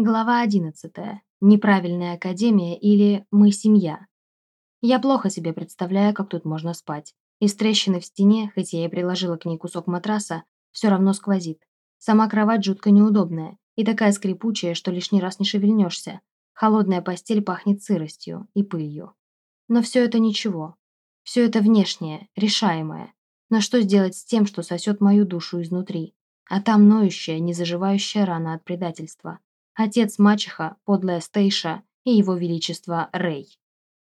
Глава 11. Неправильная академия или мы семья. Я плохо себе представляю, как тут можно спать. Из трещины в стене, хоть я и приложила к ней кусок матраса, все равно сквозит. Сама кровать жутко неудобная и такая скрипучая, что лишний раз не шевельнешься. Холодная постель пахнет сыростью и пылью. Но все это ничего. Все это внешнее, решаемое. Но что сделать с тем, что сосет мою душу изнутри? А там ноющая, незаживающая рана от предательства. Отец мачеха, подлая Стейша и его величество Рэй.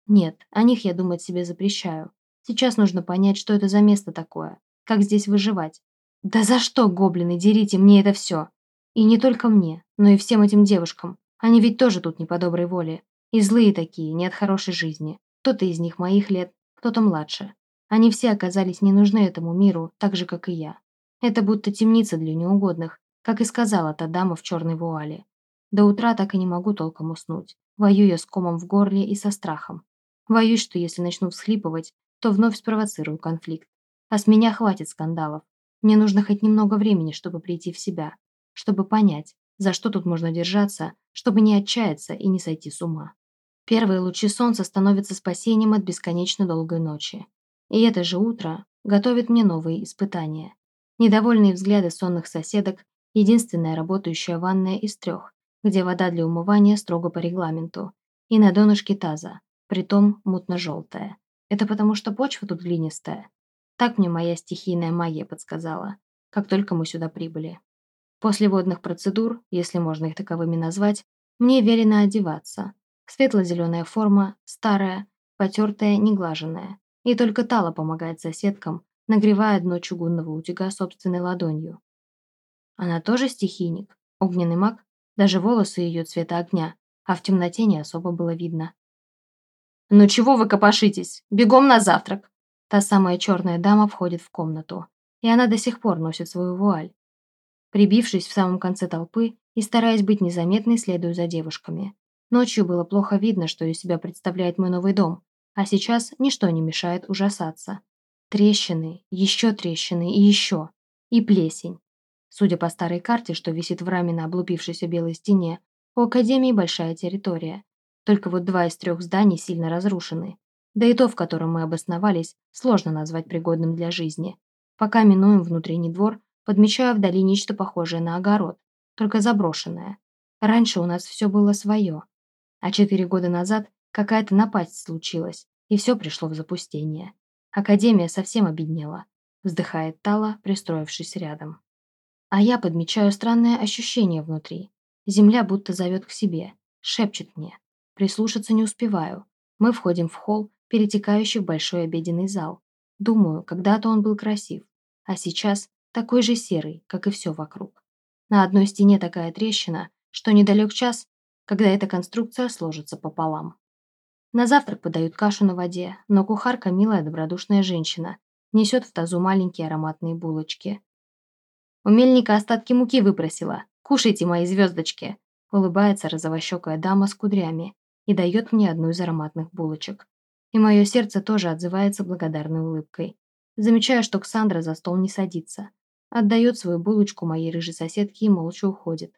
Нет, о них я думать себе запрещаю. Сейчас нужно понять, что это за место такое, как здесь выживать. Да за что, гоблины, дерите мне это все? И не только мне, но и всем этим девушкам. Они ведь тоже тут не по доброй воле. И злые такие, не от хорошей жизни. Кто-то из них моих лет, кто-то младше. Они все оказались не нужны этому миру, так же, как и я. Это будто темница для неугодных, как и сказала та дама в черной вуале. До утра так и не могу толком уснуть. Воюю с комом в горле и со страхом. Боюсь, что если начну всхлипывать, то вновь спровоцирую конфликт. А с меня хватит скандалов. Мне нужно хоть немного времени, чтобы прийти в себя. Чтобы понять, за что тут можно держаться, чтобы не отчаяться и не сойти с ума. Первые лучи солнца становятся спасением от бесконечно долгой ночи. И это же утро готовит мне новые испытания. Недовольные взгляды сонных соседок – единственная работающая ванная из трех, где вода для умывания строго по регламенту, и на донышке таза, притом мутно-желтая. Это потому, что почва тут глинистая. Так мне моя стихийная магия подсказала, как только мы сюда прибыли. После водных процедур, если можно их таковыми назвать, мне велено одеваться. Светло-зеленая форма, старая, потертая, неглаженная. И только Тала помогает соседкам, нагревая дно чугунного утюга собственной ладонью. Она тоже стихийник, огненный маг, даже волосы ее цвета огня, а в темноте не особо было видно. «Ну чего вы копошитесь? Бегом на завтрак!» Та самая черная дама входит в комнату, и она до сих пор носит свою вуаль. Прибившись в самом конце толпы и стараясь быть незаметной, следую за девушками. Ночью было плохо видно, что из себя представляет мой новый дом, а сейчас ничто не мешает ужасаться. Трещины, еще трещины и еще. И плесень. Судя по старой карте, что висит в раме на облупившейся белой стене, у Академии большая территория. Только вот два из трех зданий сильно разрушены. Да и то, в котором мы обосновались, сложно назвать пригодным для жизни. Пока минуем внутренний двор, подмечаю вдали нечто похожее на огород, только заброшенное. Раньше у нас все было свое. А четыре года назад какая-то напасть случилась, и все пришло в запустение. Академия совсем обеднела. Вздыхает Тала, пристроившись рядом. А я подмечаю странное ощущение внутри. Земля будто зовет к себе, шепчет мне. Прислушаться не успеваю. Мы входим в холл, перетекающий в большой обеденный зал. Думаю, когда-то он был красив, а сейчас такой же серый, как и все вокруг. На одной стене такая трещина, что недалек час, когда эта конструкция сложится пополам. На завтрак подают кашу на воде, но кухарка, милая добродушная женщина, несет в тазу маленькие ароматные булочки. У мельника остатки муки выпросила. Кушайте, мои звездочки!» Улыбается розовощекая дама с кудрями и дает мне одну из ароматных булочек. И мое сердце тоже отзывается благодарной улыбкой. Замечаю, что Ксандра за стол не садится. Отдает свою булочку моей рыжей соседке и молча уходит.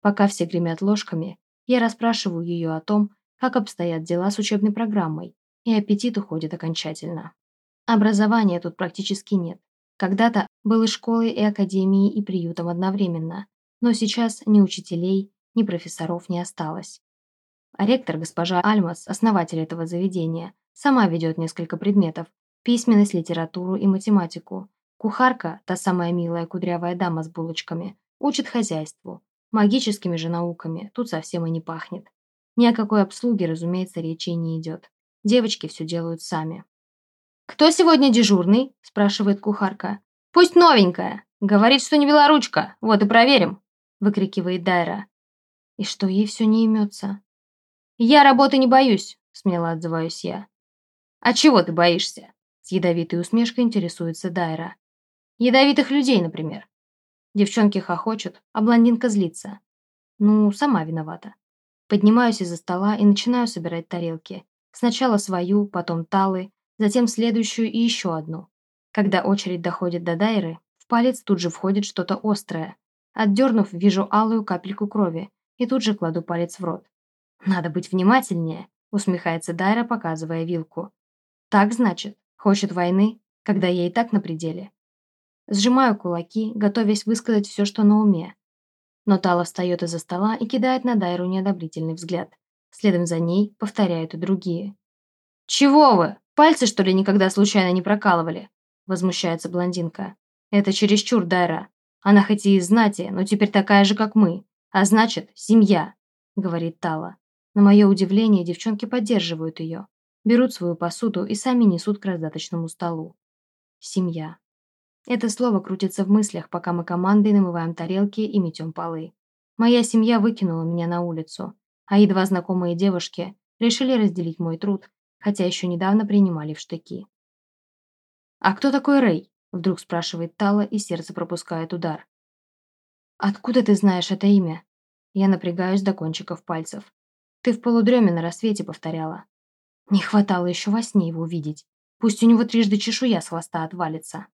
Пока все гремят ложками, я расспрашиваю ее о том, как обстоят дела с учебной программой, и аппетит уходит окончательно. Образования тут практически нет. Когда-то был и школой, и академией, и приютом одновременно, но сейчас ни учителей, ни профессоров не осталось. А ректор, госпожа Альмас, основатель этого заведения, сама ведет несколько предметов – письменность, литературу и математику. Кухарка, та самая милая кудрявая дама с булочками, учит хозяйству. Магическими же науками тут совсем и не пахнет. Ни о какой обслуге, разумеется, речи не идет. Девочки все делают сами. «Кто сегодня дежурный?» – спрашивает кухарка. «Пусть новенькая. Говорит, что не белоручка. Вот и проверим», – выкрикивает Дайра. И что ей все не имется? «Я работы не боюсь», – смело отзываюсь я. «А чего ты боишься?» – с ядовитой усмешкой интересуется Дайра. «Ядовитых людей, например». Девчонки хохочут, а блондинка злится. Ну, сама виновата. Поднимаюсь из-за стола и начинаю собирать тарелки. Сначала свою, потом Талы, затем следующую и еще одну. Когда очередь доходит до Дайры, в палец тут же входит что-то острое. Отдернув, вижу алую капельку крови, и тут же кладу палец в рот. «Надо быть внимательнее», — усмехается Дайра, показывая вилку. «Так, значит, хочет войны, когда я и так на пределе?» Сжимаю кулаки, готовясь высказать все, что на уме. Но Тала встает из-за стола и кидает на Дайру неодобрительный взгляд. Следом за ней повторяют и другие. «Чего вы? Пальцы, что ли, никогда случайно не прокалывали?» Возмущается блондинка. «Это чересчур, Дайра. Она хоть и из знати, но теперь такая же, как мы. А значит, семья», — говорит Тала. На мое удивление, девчонки поддерживают ее. Берут свою посуду и сами несут к раздаточному столу. Семья. Это слово крутится в мыслях, пока мы командой намываем тарелки и метем полы. Моя семья выкинула меня на улицу, а едва знакомые девушки решили разделить мой труд, хотя еще недавно принимали в штыки. «А кто такой Рэй?» – вдруг спрашивает Тала, и сердце пропускает удар. «Откуда ты знаешь это имя?» Я напрягаюсь до кончиков пальцев. «Ты в полудреме на рассвете повторяла». Не хватало еще во сне его увидеть. Пусть у него трижды чешуя с хвоста отвалится.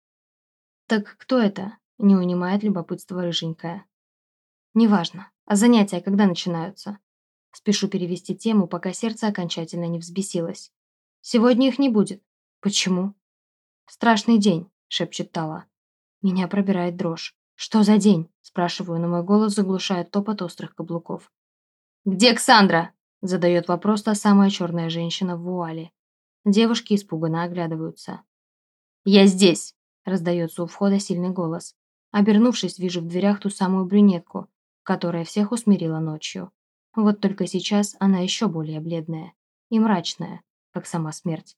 «Так кто это?» – не унимает любопытство рыженькая. «Неважно. А занятия когда начинаются?» Спешу перевести тему, пока сердце окончательно не взбесилось. «Сегодня их не будет. Почему?» «Страшный день», – шепчет Тала. Меня пробирает дрожь. «Что за день?» – спрашиваю, но мой голос заглушает топот острых каблуков. «Где Ксандра?» – задает вопрос та самая черная женщина в вуале. Девушки испуганно оглядываются. «Я здесь!» Раздается у входа сильный голос. Обернувшись, вижу в дверях ту самую брюнетку, которая всех усмирила ночью. Вот только сейчас она еще более бледная и мрачная, как сама смерть.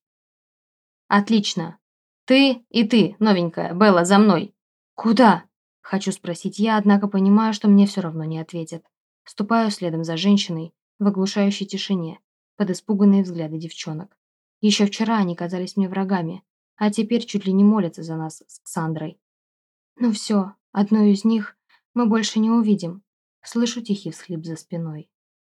«Отлично! Ты и ты, новенькая, Белла, за мной!» «Куда?» Хочу спросить я, однако понимаю, что мне все равно не ответят. Ступаю следом за женщиной в оглушающей тишине, под испуганные взгляды девчонок. Еще вчера они казались мне врагами, а теперь чуть ли не молятся за нас с Ксандрой. Ну все, одну из них мы больше не увидим. Слышу тихий всхлип за спиной.